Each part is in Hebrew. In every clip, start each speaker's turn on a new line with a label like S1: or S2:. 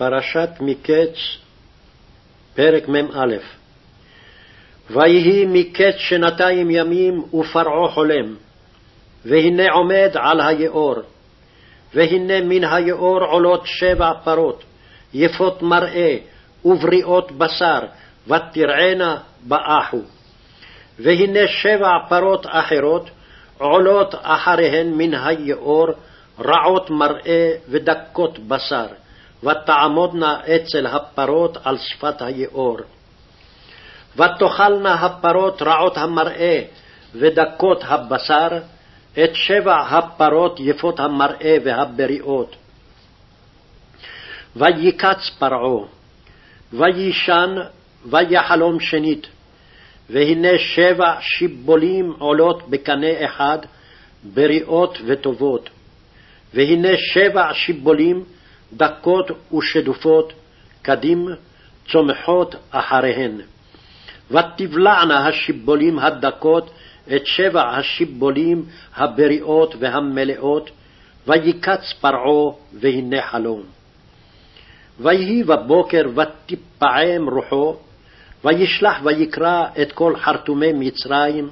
S1: פרשת מקץ, פרק מ"א ויהי מקץ שנתיים ימים ופרעה חולם, והנה עומד על היאור, והנה מן היאור עולות שבע פרות, יפות מראה ובריאות בשר, ותרענה באחו. והנה שבע פרות אחרות עולות אחריהן מן היאור, רעות מראה ודקות בשר, ותעמודנה אצל הפרות על שפת היאור. ותאכלנה הפרות רעות המראה ודקות הבשר, את שבע הפרות יפות המראה והבריאות. ויקץ פרעה, ויישן, ויחלום שנית, והנה שבע שיבולים עולות בקנה אחד, בריאות וטובות. והנה שבע שיבולים דקות ושדופות, קדים צומחות אחריהן. ותבלענה השיבולים הדקות את שבע השיבולים הבריאות והמלאות, ויקץ פרעה, והנה חלום. ויהי בבוקר ותפעם רוחו, וישלח ויקרא את כל חרטומי מצרים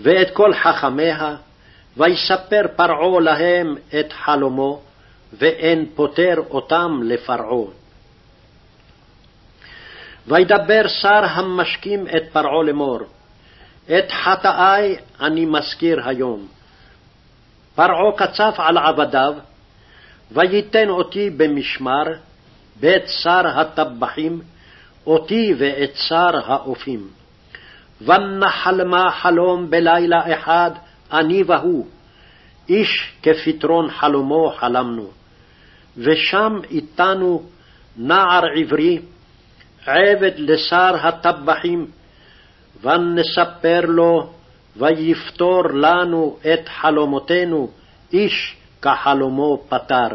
S1: ואת כל חכמיה, ויספר פרעה להם את חלומו, ואין פוטר אותם לפרעה. וידבר שר המשקים את פרעה לאמור, את חטאי אני מזכיר היום. פרעה קצף על עבדיו, וייתן אותי במשמר, בית שר הטבחים, אותי ואת שר האופים. ונחלמה חלום בלילה אחד, אני והוא, איש כפתרון חלומו חלמנו. ושם איתנו נער עברי, עבד לשר הטבחים, ונספר לו, ויפתור לנו את חלומותינו, איש כחלומו פתר.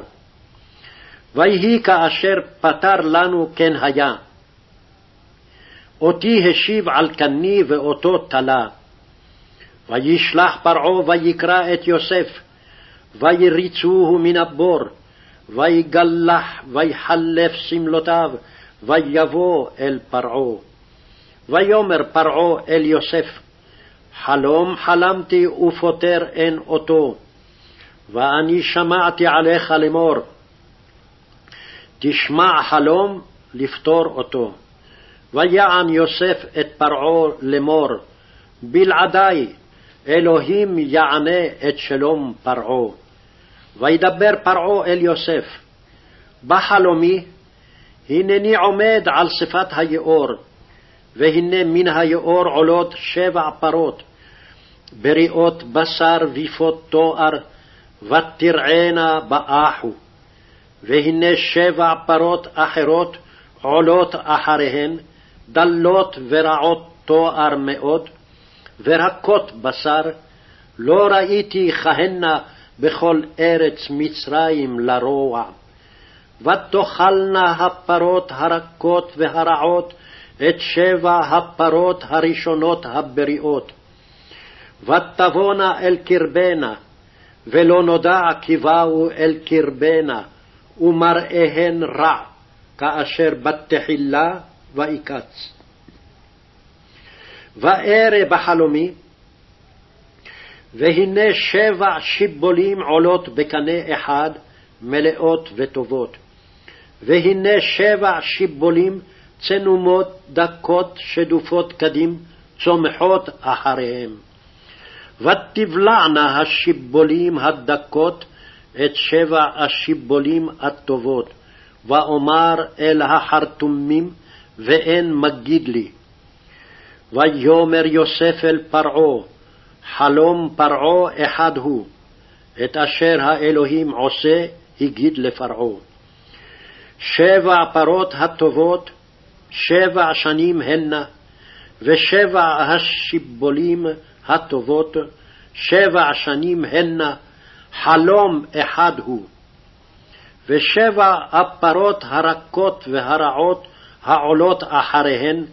S1: ויהי כאשר פתר לנו כן היה. אותי השיב על קני ואותו תלה. וישלח פרעה ויקרא את יוסף, ויריצוהו מן הבור, ויגלח ויחלף שמלותיו, ויבוא אל פרעה. ויאמר פרעה אל יוסף, חלום חלמתי ופוטר אין אותו, ואני שמעתי עליך לאמור, תשמע חלום לפתור אותו. ויען יוסף את פרעה לאמור, בלעדי אלוהים יענה את שלום פרעה. וידבר פרעה אל יוסף, בחלומי, הנני עומד על שפת היאור, והנה מן היאור עולות שבע פרות, בריאות בשר ויפות תואר, ותרענה באחו. והנה שבע פרות אחרות עולות אחריהן, דלות ורעות תואר מאוד, ורקות בשר, לא ראיתי כהנה בכל ארץ מצרים לרוע. ותאכלנה הפרות הרכות והרעות את שבע הפרות הראשונות הבריאות. ותבואנה אל קרבנה, ולא נודע כי באו אל קרבנה, ומראיהן רע, כאשר בתחילה ויקץ. וארא בחלומי, והנה שבע שיבולים עולות בקנה אחד, מלאות וטובות. והנה שבע שיבולים צנומות דקות שדופות קדים, צומחות אחריהם. ותבלענה השיבולים הדקות את שבע השיבולים הטובות, ואומר אל החרטומים, ואין מגיד לי. ויאמר יוסף אל פרעה, חלום פרעה אחד הוא, את אשר האלוהים עושה הגיד לפרעה. שבע פרות הטובות, שבע שנים הנה, ושבע השיבולים הטובות, שבע שנים הנה, חלום אחד הוא. ושבע הפרות הרכות והרעות העולות אחריהן,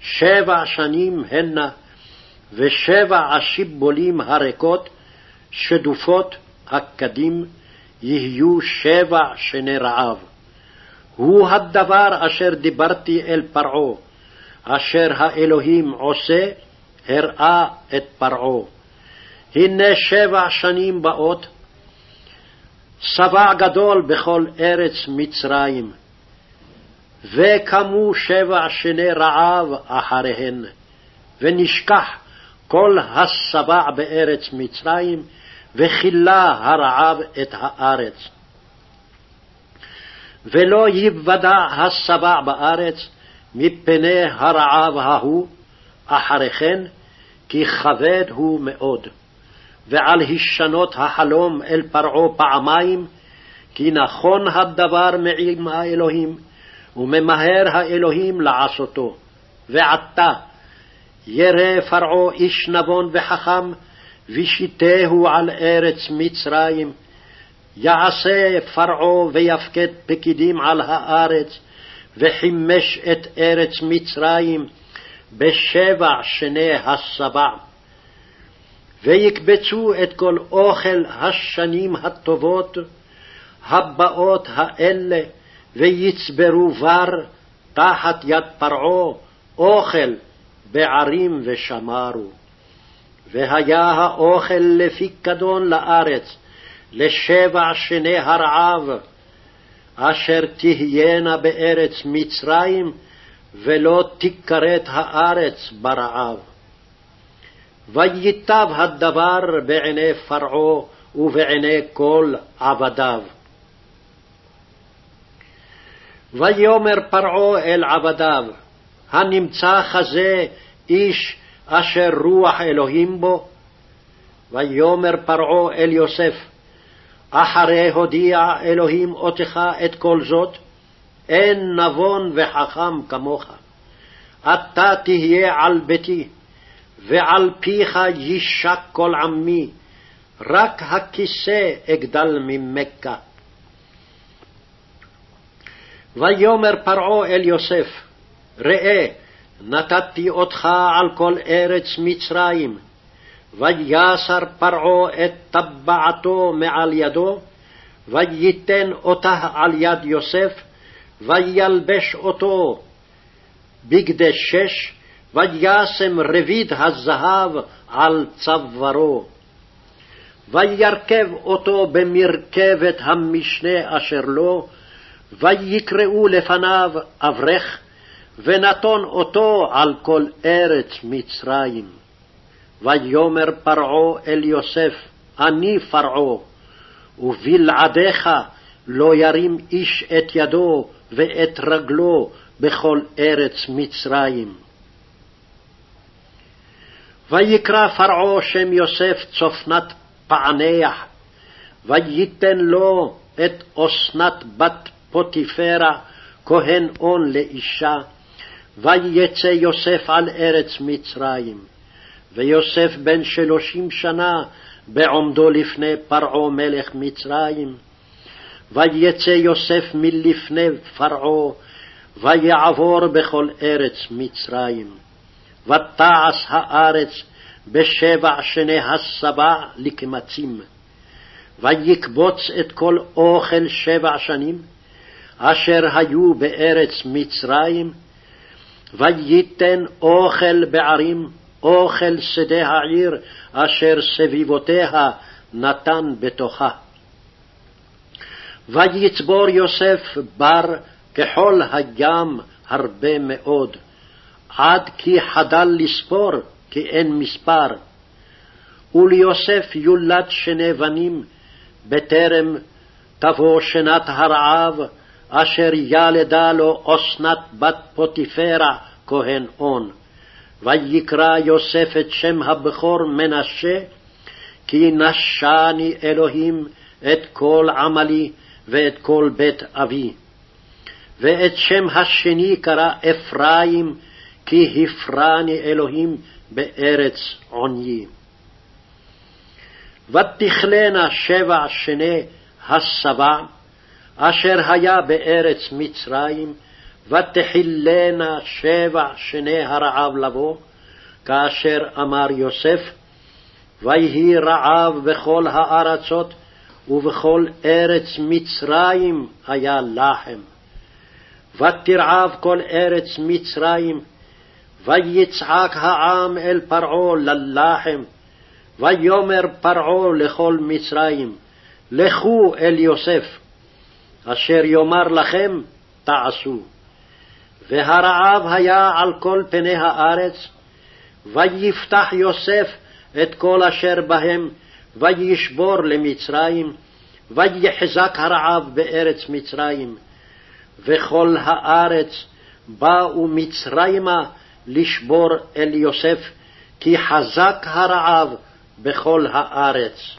S1: שבע שנים הנה, ושבע השיבולים הריקות, שדופות הקדים, יהיו שבע שני רעב. הוא הדבר אשר דיברתי אל פרעה, אשר האלוהים עושה, הראה את פרעה. הנה שבע שנים באות, שבע גדול בכל ארץ מצרים, וקמו שבע שני רעב אחריהן, ונשכח כל השבע בארץ מצרים, וכילה הרעב את הארץ. ולא ייוודע השבע בארץ מפני הרעב ההוא אחרי כן, כי כבד הוא מאוד. ועל הישנות החלום אל פרעה פעמיים, כי נכון הדבר מעם האלוהים, וממהר האלוהים לעשותו. ועתה, ירא פרעה איש נבון וחכם, ושיתהו על ארץ מצרים. יעשה פרעה ויפקד פקידים על הארץ, וחימש את ארץ מצרים בשבע שני השבע. ויקבצו את כל אוכל השנים הטובות הבאות האלה, ויצברו בר תחת יד פרעה אוכל בערים ושמרו. והיה האוכל לפיקדון לארץ, לשבע שני הרעב, אשר תהיינה בארץ מצרים, ולא תכרת הארץ ברעב. וייטב הדבר בעיני פרעה ובעיני כל עבדיו. ויאמר פרעה אל עבדיו, הנמצא כזה איש אשר רוח אלוהים בו? ויאמר פרעה אל יוסף, אחרי הודיע אלוהים אותך את כל זאת, אין נבון וחכם כמוך. אתה תהיה על ביתי, ועל פיך יישק כל עמי, רק הכיסא אגדל ממכה. ויאמר פרעה אל יוסף, ראה, נתתי אותך על כל ארץ מצרים, ויסר פרעה את טבעתו מעל ידו, וייתן אותה על יד יוסף, וילבש אותו בגדי שש, וישם רביד הזהב על צווארו. וירכב אותו במרכבת המשנה אשר לו, ויקראו לפניו אברך, ונתון אותו על כל ארץ מצרים. ויאמר פרעה אל יוסף, אני פרעה, ובלעדיך לא ירים איש את ידו ואת רגלו בכל ארץ מצרים. ויקרא פרעה שם יוסף צופנת פענח, וייתן לו את אסנת בת פוטיפרה, כהן און לאישה, ויצא יוסף על ארץ מצרים. ויוסף בן שלושים שנה בעומדו לפני פרעה מלך מצרים. ויצא יוסף מלפני פרעה, ויעבור בכל ארץ מצרים. ותעש הארץ בשבע שני השבע לקמצים. ויקבוץ את כל אוכל שבע שנים, אשר היו בארץ מצרים, וייתן אוכל בערים, אוכל שדה העיר, אשר סביבותיה נתן בתוכה. ויצבור יוסף בר כחול הים הרבה מאוד, עד כי חדל לספור, כי אין מספר. וליוסף יולד שני בנים, בטרם תבוא שנת הרעב, אשר ילדה לו אסנת בת פוטיפרה, כהן און. ויקרא יוסף את שם הבכור מנשה, כי נשני אלוהים את כל עמלי ואת כל בית אבי. ואת שם השני קרא אפרים, כי הפרני אלוהים בארץ עוני. ותכלנה שבע שני השבע, אשר היה בארץ מצרים, ותחילנה שבע שני הרעב לבוא, כאשר אמר יוסף, ויהי רעב בכל הארצות, ובכל ארץ מצרים היה לחם. ותרעב כל ארץ מצרים, ויצעק העם אל פרעה ללחם, ויאמר פרעה לכל מצרים, לכו אל יוסף, אשר יאמר לכם תעשו. והרעב היה על כל פני הארץ, ויפתח יוסף את כל אשר בהם, וישבור למצרים, ויחזק הרעב בארץ מצרים. וכל הארץ באו מצרימה לשבור אל יוסף, כי חזק הרעב בכל הארץ.